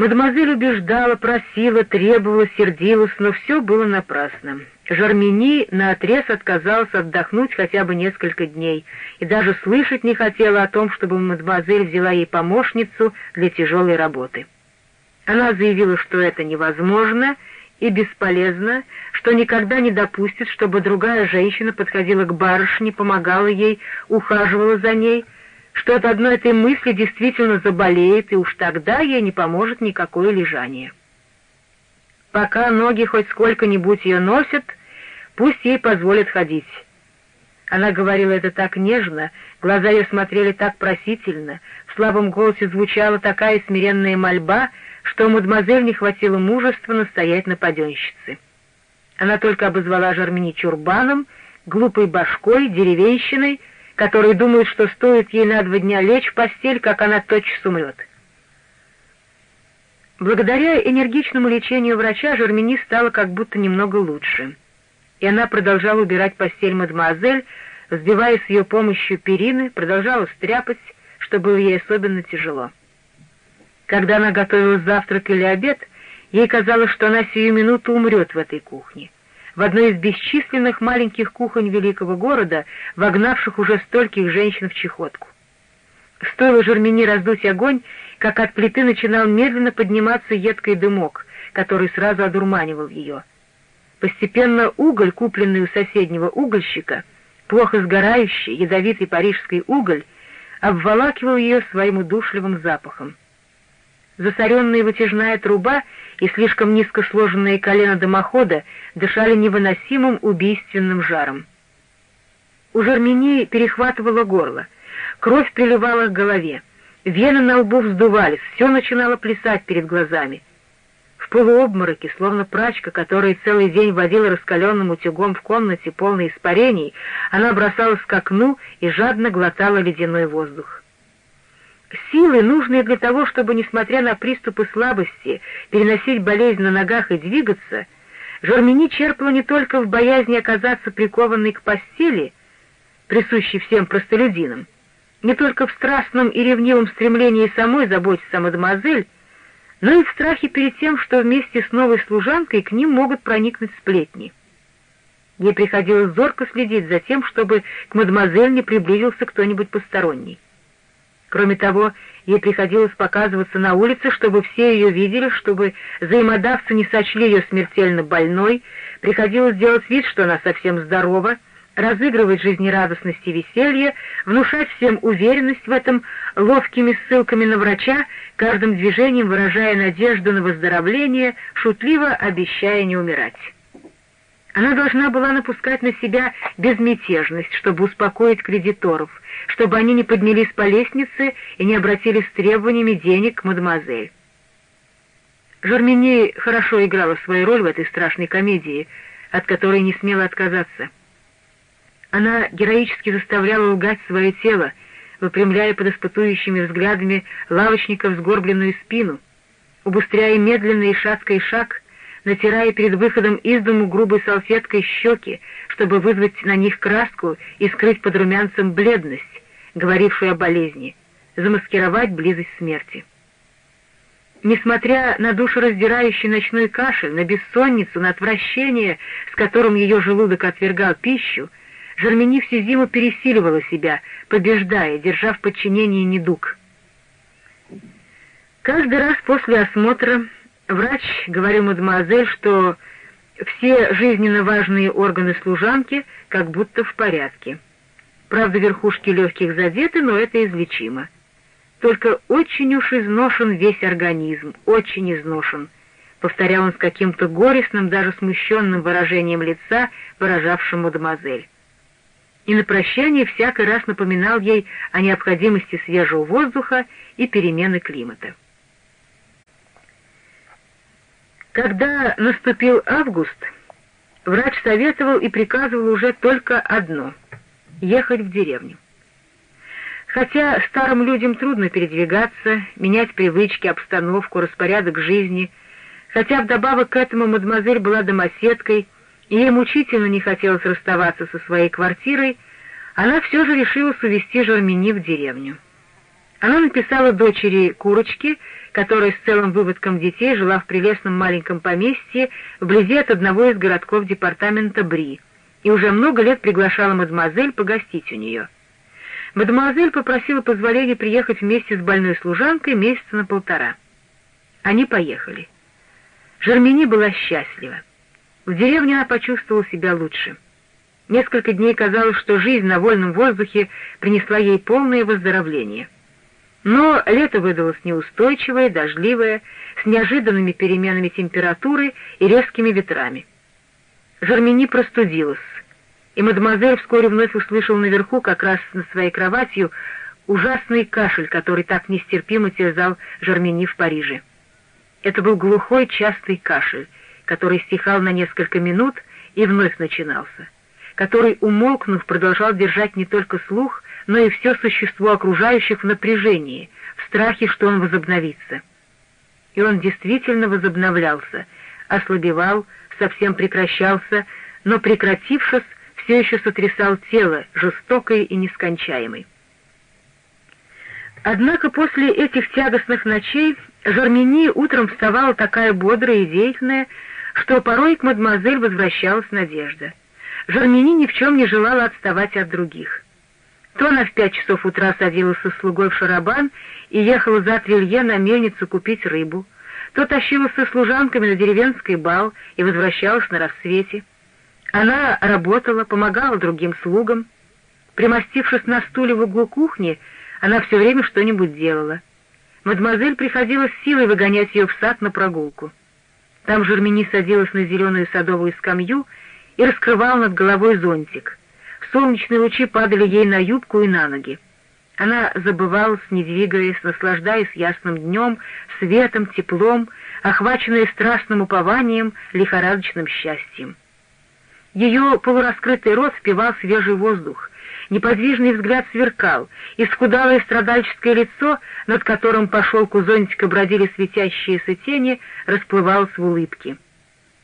Мадемуазель убеждала, просила, требовала, сердилась, но все было напрасно. Жармини наотрез отказалась отдохнуть хотя бы несколько дней и даже слышать не хотела о том, чтобы мадемуазель взяла ей помощницу для тяжелой работы. Она заявила, что это невозможно и бесполезно, что никогда не допустит, чтобы другая женщина подходила к барышне, помогала ей, ухаживала за ней — что от одной этой мысли действительно заболеет, и уж тогда ей не поможет никакое лежание. Пока ноги хоть сколько-нибудь ее носят, пусть ей позволят ходить. Она говорила это так нежно, глаза ее смотрели так просительно, в слабом голосе звучала такая смиренная мольба, что мадемуазель не хватило мужества настоять на паденщице. Она только обозвала Жармини чурбаном, глупой башкой, деревенщиной, которые думают, что стоит ей на два дня лечь в постель, как она тотчас умрет. Благодаря энергичному лечению врача Жермени стало как будто немного лучше, и она продолжала убирать постель мадемуазель, взбивая с ее помощью перины, продолжала стряпать, что было ей особенно тяжело. Когда она готовила завтрак или обед, ей казалось, что она сию минуту умрет в этой кухне в одной из бесчисленных маленьких кухонь великого города, вогнавших уже стольких женщин в чехотку. Стоило Жермени раздуть огонь, как от плиты начинал медленно подниматься едкий дымок, который сразу одурманивал ее. Постепенно уголь, купленный у соседнего угольщика, плохо сгорающий, ядовитый парижский уголь, обволакивал ее своим удушливым запахом. Засоренная вытяжная труба и слишком низко сложенные колено дымохода дышали невыносимым убийственным жаром. У Жермении перехватывало горло, кровь приливала к голове, вены на лбу вздувались, все начинало плясать перед глазами. В полуобмороке, словно прачка, которая целый день водила раскаленным утюгом в комнате, полной испарений, она бросалась к окну и жадно глотала ледяной воздух. Силы, нужные для того, чтобы, несмотря на приступы слабости, переносить болезнь на ногах и двигаться, Жермени черпала не только в боязни оказаться прикованной к постели, присущей всем простолюдинам, не только в страстном и ревнивом стремлении самой заботиться о мадемуазель, но и в страхе перед тем, что вместе с новой служанкой к ним могут проникнуть сплетни. Ей приходилось зорко следить за тем, чтобы к мадемуазель не приблизился кто-нибудь посторонний. Кроме того, ей приходилось показываться на улице, чтобы все ее видели, чтобы взаимодавцы не сочли ее смертельно больной, приходилось делать вид, что она совсем здорова, разыгрывать жизнерадостность и веселье, внушать всем уверенность в этом ловкими ссылками на врача, каждым движением выражая надежду на выздоровление, шутливо обещая не умирать. Она должна была напускать на себя безмятежность, чтобы успокоить кредиторов, чтобы они не поднялись по лестнице и не обратились с требованиями денег к мадемуазель. Жермени хорошо играла свою роль в этой страшной комедии, от которой не смела отказаться. Она героически заставляла лгать свое тело, выпрямляя под испытующими взглядами лавочников сгорбленную спину, убыстряя медленный шаткий шаг — натирая перед выходом из дому грубой салфеткой щеки, чтобы вызвать на них краску и скрыть под румянцем бледность, говорившую о болезни, замаскировать близость смерти. Несмотря на душераздирающий ночной кашель, на бессонницу, на отвращение, с которым ее желудок отвергал пищу, Жермени всю зиму пересиливала себя, побеждая, держа в подчинении недуг. Каждый раз после осмотра Врач говорил мадемуазель, что все жизненно важные органы служанки как будто в порядке. Правда, верхушки легких задеты, но это излечимо. Только очень уж изношен весь организм, очень изношен, повторял он с каким-то горестным, даже смущенным выражением лица, выражавшим мадемуазель. И на прощание всякий раз напоминал ей о необходимости свежего воздуха и перемены климата. Когда наступил август, врач советовал и приказывал уже только одно — ехать в деревню. Хотя старым людям трудно передвигаться, менять привычки, обстановку, распорядок жизни, хотя вдобавок к этому мадемуазель была домоседкой, и ей мучительно не хотелось расставаться со своей квартирой, она все же решила увезти Жермени в деревню. Она написала дочери Курочки, которая с целым выводком детей жила в прелестном маленьком поместье вблизи от одного из городков департамента Бри, и уже много лет приглашала мадемуазель погостить у нее. Мадемуазель попросила позволения приехать вместе с больной служанкой месяца на полтора. Они поехали. Жермени была счастлива. В деревне она почувствовала себя лучше. Несколько дней казалось, что жизнь на вольном воздухе принесла ей полное выздоровление. Но лето выдалось неустойчивое, дождливое, с неожиданными переменами температуры и резкими ветрами. Жермени простудилась, и мадемуазель вскоре вновь услышал наверху, как раз над своей кроватью, ужасный кашель, который так нестерпимо терзал Жермени в Париже. Это был глухой, частый кашель, который стихал на несколько минут и вновь начинался, который, умолкнув, продолжал держать не только слух, но и все существо окружающих в напряжении, в страхе, что он возобновится. И он действительно возобновлялся, ослабевал, совсем прекращался, но, прекратившись, все еще сотрясал тело, жестокой и нескончаемой. Однако после этих тягостных ночей Жармини утром вставала такая бодрая и деятельная, что порой к мадемуазель возвращалась надежда. Жармини ни в чем не желала отставать от других. То она в пять часов утра садилась со слугой в шарабан и ехала за трилье на мельницу купить рыбу, то тащилась со служанками на деревенский бал и возвращалась на рассвете. Она работала, помогала другим слугам. Примостившись на стуле в углу кухни, она все время что-нибудь делала. Мадемуазель приходилось силой выгонять ее в сад на прогулку. Там Жермени садилась на зеленую садовую скамью и раскрывала над головой зонтик. Солнечные лучи падали ей на юбку и на ноги. Она забывалась, не двигаясь, наслаждаясь ясным днем, светом, теплом, охваченная страстным упованием, лихорадочным счастьем. Ее полураскрытый рот впивал свежий воздух, неподвижный взгляд сверкал, и скудалое страдальческое лицо, над которым по шелку зонтика бродили светящиеся тени, расплывалось в улыбке.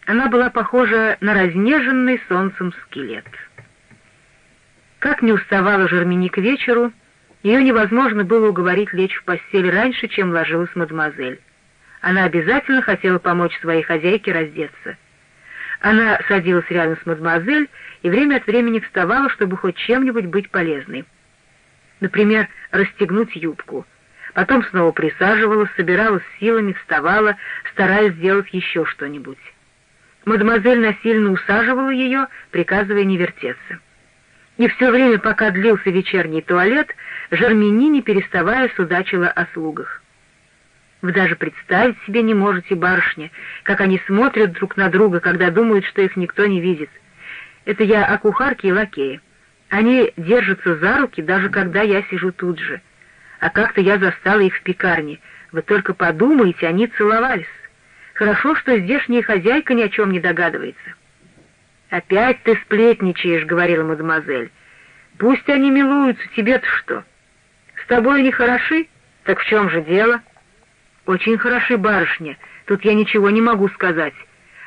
Она была похожа на разнеженный солнцем скелет. Как не уставала Жермени к вечеру, ее невозможно было уговорить лечь в постель раньше, чем ложилась мадемуазель. Она обязательно хотела помочь своей хозяйке раздеться — она садилась рядом с мадемуазель и время от времени вставала, чтобы хоть чем-нибудь быть полезной. Например, расстегнуть юбку. Потом снова присаживалась, собиралась силами, вставала, стараясь сделать еще что-нибудь. Мадемуазель насильно усаживала ее, приказывая не вертеться. И все время, пока длился вечерний туалет, Жармини, не переставая, судачила о слугах. Вы даже представить себе не можете, барышня, как они смотрят друг на друга, когда думают, что их никто не видит. Это я о кухарке и лакее. Они держатся за руки, даже когда я сижу тут же. А как-то я застала их в пекарне. Вы только подумайте, они целовались. Хорошо, что здешняя хозяйка ни о чем не догадывается. «Опять ты сплетничаешь», — говорила мадемуазель. «Пусть они милуются, тебе-то что? С тобой они хороши? Так в чем же дело?» «Очень хороши, барышня, тут я ничего не могу сказать.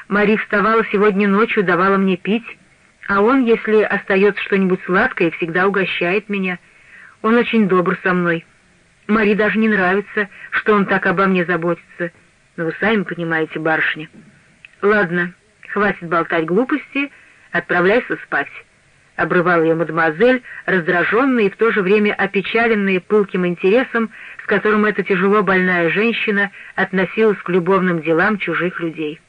Мари вставала сегодня ночью, давала мне пить, а он, если остается что-нибудь сладкое, всегда угощает меня. Он очень добр со мной. Мари даже не нравится, что он так обо мне заботится. Но вы сами понимаете, барышня. Ладно, хватит болтать глупости, отправляйся спать» обрывала ее мадемуазель, раздраженная и в то же время опечаленная пылким интересом, с которым эта тяжело больная женщина относилась к любовным делам чужих людей.